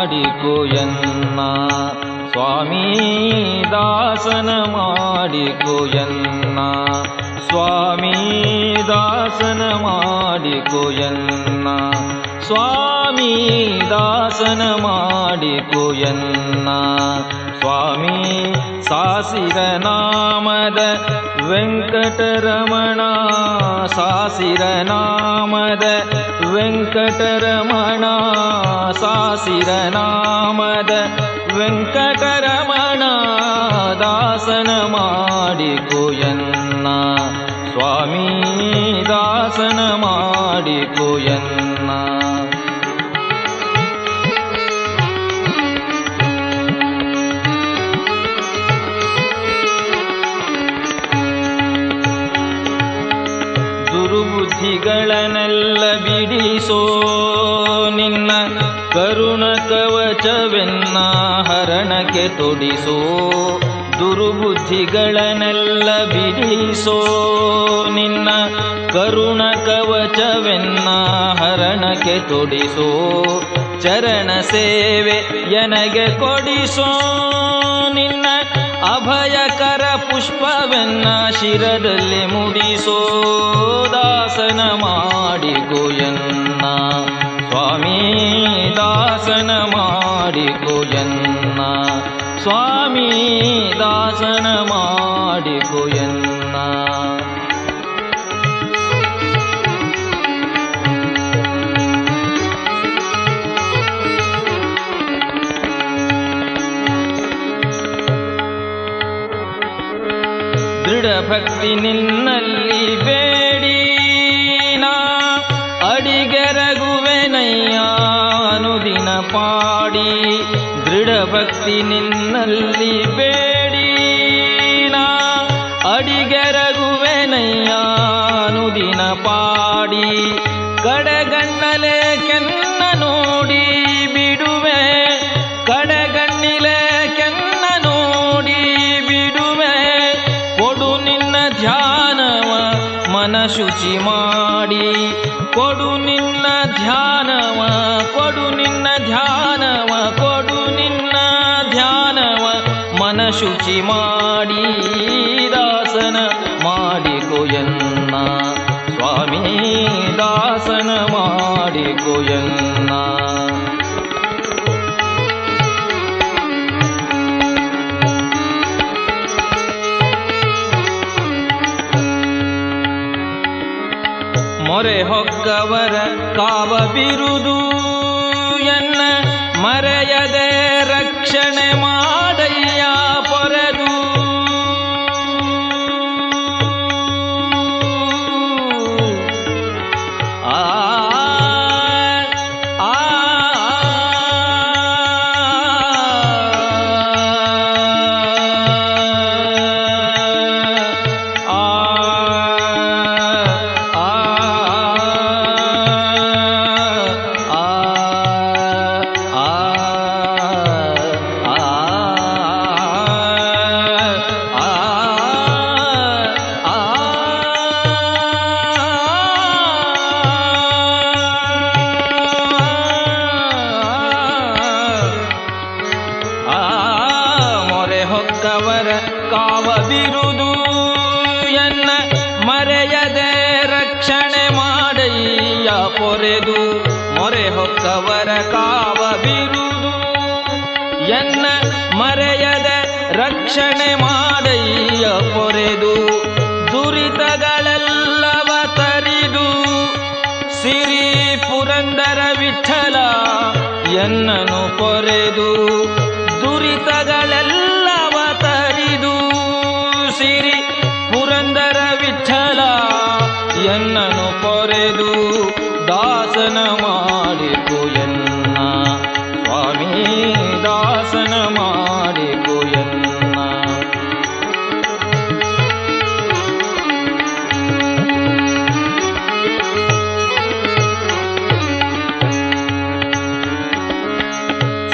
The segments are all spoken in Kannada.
ಮಾಡಿಕೊಯನ್ನ ಸ್ವಾಮಿ, ದಾಸನ ಮಾಡಿಕೊಯನ್ನ ಸ್ವಾಮಿ, ದಾಸನ ಮಾಡಿಕೊಯನ್ನ ಸ್ವಾಮಿ, ದಾಸನ ಮಾಡಿಕೊಯನ್ನ ಸ್ವಾಮಿ, ಸಾಸಿರ ನಾಮದ ವೆಂಕಟರಮಣ. ಸಾಸಿರ ನಾಮದ ವೆಂಕಟರಮಣ. ಸಾಸಿರ ನಾಮದ ವೆಂಕಟರಮಣ ದಾಸನ ಮಾಡಿಕೊಯನ್ನ ಸ್ವಾಮಿ ದಾಸನ ಮಾಡಿಕೊಯನ್ನ ದುರ್ಬುದ್ಧಿಗಳನ್ನೆಲ್ಲ ಕರುಣ ಕವಚವೆನ್ನ ಹರಣಕ್ಕೆ ತೊಡಿಸೋ, ದುರ್ಬುದ್ಧಿಗಳನ್ನೆಲ್ಲ ಬಿಡಿಸೋ, ನಿನ್ನ ಕರುಣ ಕವಚವೆನ್ನ ಹರಣಕ್ಕೆ ತೊಡಿಸೋ, ಚರಣ ಸೇವೆ ಎನಗೆ ಕೊಡಿಸೋ, ನಿನ್ನ ಅಭಯಕರ ಪುಷ್ಪವೆನ್ನ ಶಿರದಲ್ಲಿ ಮುಡಿಸೋ, ದಾಸನ ಮಾಡಿಕೊಯನ್ನ ಸ್ವಾಮಿ ಸ್ವಾಮಿ ದಾಸನ ಮಾಡಿಕೊಯನ್ನ ದೃಢ ಭಕ್ತಿ ನಿನ್ನಲ್ಲಿ ಬೇಡಿ ನಿನ್ನಲ್ಲಿ ಬೇಡಿ. ನಾ ಅಡಿಗೆರಗುವೆನಯ್ಯ ಅನುದಿನ ಪಾಡಿ. ಕಡೆಗಣ್ಣಲೆ ಕೆನ್ನ ನೋಡಿ ಬಿಡುವೆ. ಕಡೆಗಣ್ಣಿಲೆ ಕೆನ್ನ ನೋಡಿ ಬಿಡುವೆ. ಕೊಡು ನಿನ್ನ ಧ್ಯಾನವ ಮನ ಶುಚಿ ಮಾಡಿ. ಕೊಡು ನಿನ್ನ ಧ್ಯಾನವ, ಕೊಡು ನಿನ್ನ ಧ್ಯಾನವ ಶುಚಿ ಮಾಡಿ ದಾಸನ ಮಾಡಿಕೊಯನ್ನ ಸ್ವಾಮಿ ದಾಸನ ಮಾಡಿಕೊಯನ್ನ ಮೊರೆ ಹೊಕ್ಕವರ ಕಾವ ಬಿರುದು ಎನ್ನ. ಮರೆಯದೆ ರಕ್ಷಣೆ ಮಾಡಯ್ಯ. ಹೊಕ್ಕವರ ಕಾವ ಬಿರುದು ಎನ್ನ ಮರೆಯದೆ ರಕ್ಷಣೆ ಮಾಡಯ್ಯ ಪೊರೆದು. ಮೊರೆ ಹೊಕ್ಕವರ ಕಾವ ಬಿರುದು ಎನ್ನ ಮರೆಯದೆ ರಕ್ಷಣೆ ಮಾಡಯ್ಯ ಪೊರೆದು. ದುರಿತಗಳೆಲ್ಲವ ತರಿದು. ಸಿರಿ ಪುರಂದರ ವಿಠಲ ಎನ್ನನು ಪೊರೆದು. ದುರಿತಗಳೆಲ್ಲವ ಎನ್ನನು ಪೊರೆದು, ದಾಸನ ಮಾಡಿಕೊ ಎನ್ನ. ಸ್ವಾಮಿ, ದಾಸನ ಮಾಡಿಕೊ ಎನ್ನ.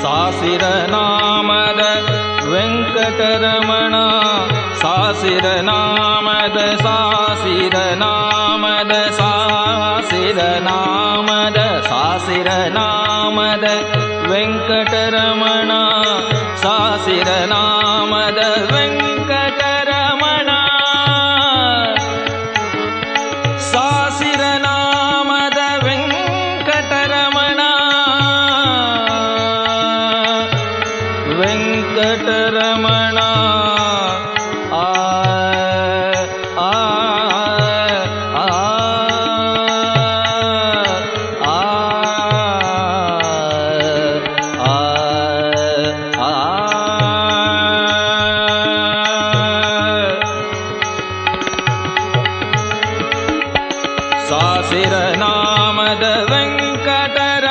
ಸಾಸಿರ ನಾಮದ ವೆಂಕಟರಮಣ, ಸಾಸಿರ ನಾಮದ ಸಾಸಿರ ನಾಮದ ಸಾಸಿರ ನಾಮದ ಸಾಸಿರ ನಾಮ ನಾಮದ ವೆಂಕಟರಮಣ ಸಾಸಿರ ನಾಮದ ವೆಂಕಟರಮಣ ಸಾಸಿರ ನಾಮದ ವೆಂಕಟರಮಣ ವೆಂಕಟರಮಣ ಜಡರ